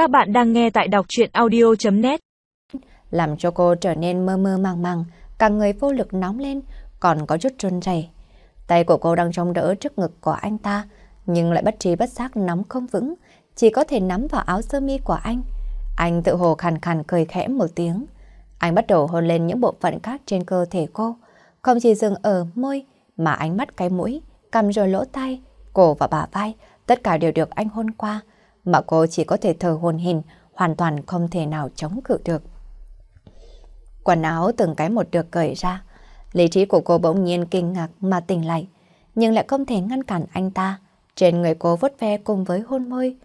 Các bạn đang nghe tại đọc chuyện audio.net Làm cho cô trở nên mơ mơ màng màng, cả người vô lực nóng lên, còn có chút trơn rẩy. Tay của cô đang trông đỡ trước ngực của anh ta, nhưng lại bất trí bất giác nắm không vững, chỉ có thể nắm vào áo sơ mi của anh. Anh tự hồ khàn khàn cười khẽ một tiếng. Anh bắt đầu hôn lên những bộ phận khác trên cơ thể cô, không chỉ dừng ở môi, mà ánh mắt cái mũi, cầm rồi lỗ tai, cổ và bả vai, tất cả đều được anh hôn qua, mà cô chỉ có thể thờ hồn hình, hoàn toàn không thể nào chống cự được. Quần áo từng cái một được cởi ra, lý trí của cô bỗng nhiên kinh ngạc mà tỉnh lại, nhưng lại không thể ngăn cản anh ta. Trên người cô vốt ve cùng với hôn môi.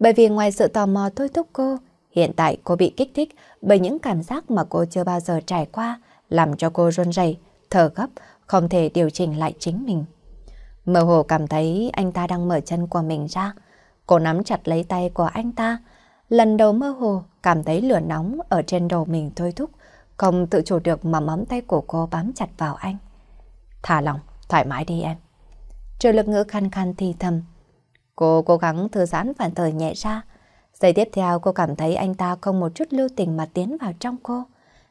Bởi vì ngoài sự tò mò thôi thúc cô, hiện tại cô bị kích thích bởi những cảm giác mà cô chưa bao giờ trải qua, làm cho cô run rẩy, thở gấp, không thể điều chỉnh lại chính mình. Mơ hồ cảm thấy anh ta đang mở chân của mình ra. Cô nắm chặt lấy tay của anh ta. Lần đầu mơ hồ cảm thấy lửa nóng ở trên đầu mình thôi thúc. Không tự chủ được mà móng tay của cô bám chặt vào anh. Thả lòng, thoải mái đi em. Trời lực ngữ khăn khăn thì thầm. Cô cố gắng thư giãn phản thời nhẹ ra. Giây tiếp theo cô cảm thấy anh ta không một chút lưu tình mà tiến vào trong cô.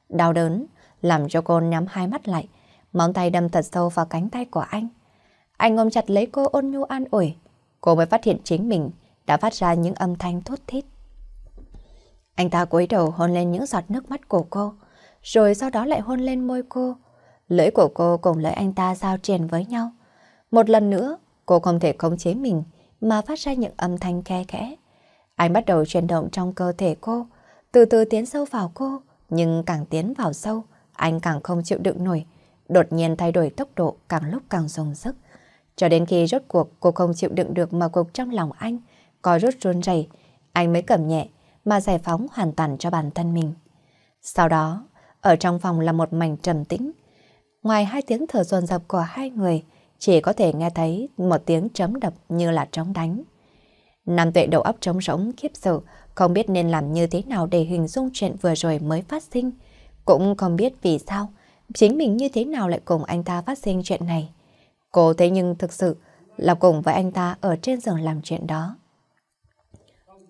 Đau đớn, làm cho cô nhắm hai mắt lại. Móng tay đâm thật sâu vào cánh tay của anh. Anh ôm chặt lấy cô ôn nhu an ủi. Cô mới phát hiện chính mình đã phát ra những âm thanh thốt thít. Anh ta cúi đầu hôn lên những giọt nước mắt của cô, rồi sau đó lại hôn lên môi cô. Lưỡi của cô cùng lưỡi anh ta giao truyền với nhau. Một lần nữa, cô không thể khống chế mình mà phát ra những âm thanh khe khẽ. Anh bắt đầu chuyển động trong cơ thể cô, từ từ tiến sâu vào cô, nhưng càng tiến vào sâu, anh càng không chịu đựng nổi. Đột nhiên thay đổi tốc độ càng lúc càng dùng sức. Cho đến khi rốt cuộc cô không chịu đựng được mà cục trong lòng anh có rút run rẩy, anh mới cầm nhẹ mà giải phóng hoàn toàn cho bản thân mình. Sau đó, ở trong phòng là một mảnh trầm tĩnh. Ngoài hai tiếng thở dồn dập của hai người, chỉ có thể nghe thấy một tiếng chấm đập như là trống đánh. Nam tuệ đầu óc trống rỗng khiếp sợ, không biết nên làm như thế nào để hình dung chuyện vừa rồi mới phát sinh. Cũng không biết vì sao, chính mình như thế nào lại cùng anh ta phát sinh chuyện này. Cô thế nhưng thực sự là cùng với anh ta ở trên giường làm chuyện đó.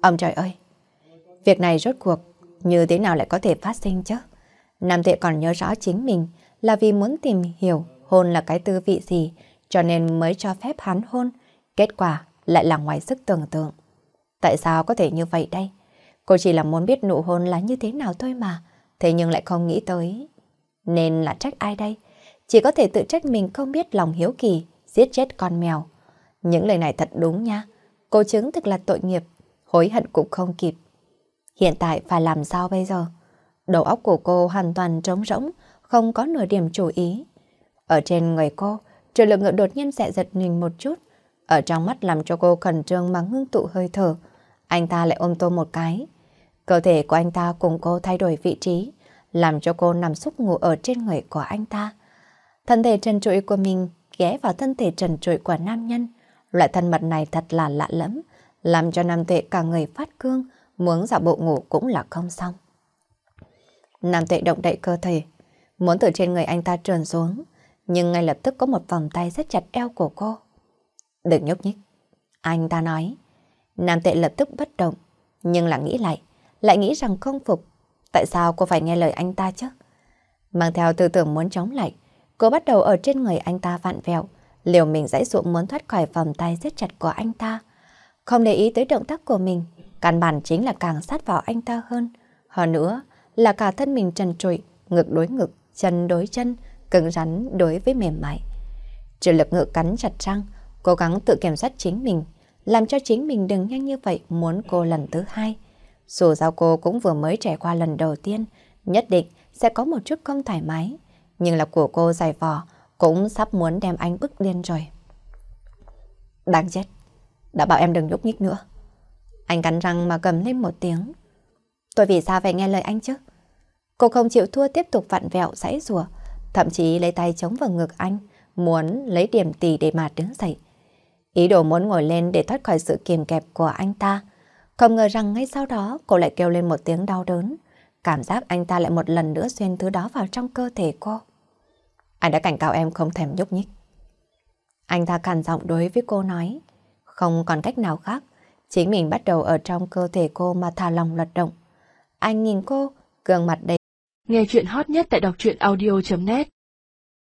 Ông trời ơi! Việc này rốt cuộc như thế nào lại có thể phát sinh chứ? Nam Tuệ còn nhớ rõ chính mình là vì muốn tìm hiểu hôn là cái tư vị gì cho nên mới cho phép hắn hôn. Kết quả lại là ngoài sức tưởng tượng. Tại sao có thể như vậy đây? Cô chỉ là muốn biết nụ hôn là như thế nào thôi mà. Thế nhưng lại không nghĩ tới. Nên là trách ai đây? Chỉ có thể tự trách mình không biết lòng hiếu kỳ, giết chết con mèo. Những lời này thật đúng nha. Cô chứng thực là tội nghiệp, hối hận cũng không kịp. Hiện tại phải làm sao bây giờ? Đầu óc của cô hoàn toàn trống rỗng, không có nửa điểm chú ý. Ở trên người cô, trừ lực ngựa đột nhiên sẽ giật mình một chút. Ở trong mắt làm cho cô khẩn trương mà ngưng tụ hơi thở. Anh ta lại ôm tô một cái. Cơ thể của anh ta cùng cô thay đổi vị trí, làm cho cô nằm xúc ngủ ở trên người của anh ta. Thân thể trần trụi của mình ghé vào thân thể trần trụi của nam nhân. Loại thân mật này thật là lạ lẫm, làm cho nam tuệ cả người phát cương, muốn giả bộ ngủ cũng là không xong. Nam tuệ động đậy cơ thể, muốn từ trên người anh ta trườn xuống, nhưng ngay lập tức có một vòng tay rất chặt eo của cô. Đừng nhúc nhích. Anh ta nói. Nam tệ lập tức bất động, nhưng là nghĩ lại, lại nghĩ rằng không phục. Tại sao cô phải nghe lời anh ta chứ? Mang theo tư tưởng muốn chống lại, cô bắt đầu ở trên người anh ta vặn vẹo, liều mình dãy ruộng muốn thoát khỏi vòng tay rất chặt của anh ta. Không để ý tới động tác của mình, căn bản chính là càng sát vào anh ta hơn. Hơn nữa là cả thân mình trần trụi, ngực đối ngực, chân đối chân, cứng rắn đối với mềm mại. Triệu lực ngự cắn chặt răng, cố gắng tự kiểm soát chính mình, làm cho chính mình đừng nhanh như vậy muốn cô lần thứ hai. Dù sao cô cũng vừa mới trải qua lần đầu tiên, nhất định sẽ có một chút không thoải mái. Nhưng là của cô dài vò, cũng sắp muốn đem anh bức điên rồi. Đáng chết, đã bảo em đừng nhúc nhích nữa. Anh cắn răng mà cầm lên một tiếng. Tôi vì sao phải nghe lời anh chứ? Cô không chịu thua tiếp tục vặn vẹo, sãy rùa, thậm chí lấy tay chống vào ngực anh, muốn lấy điểm tì để mà đứng dậy. Ý đồ muốn ngồi lên để thoát khỏi sự kiềm kẹp của anh ta. Không ngờ rằng ngay sau đó cô lại kêu lên một tiếng đau đớn. Cảm giác anh ta lại một lần nữa xuyên thứ đó vào trong cơ thể cô. Anh đã cảnh cáo em không thèm nhúc nhích. Anh ta cằn giọng đối với cô nói. Không còn cách nào khác. Chính mình bắt đầu ở trong cơ thể cô mà thả lòng lật động. Anh nhìn cô, gương mặt đầy. Nghe chuyện hot nhất tại đọc truyện audio.net